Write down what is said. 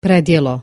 predjelo.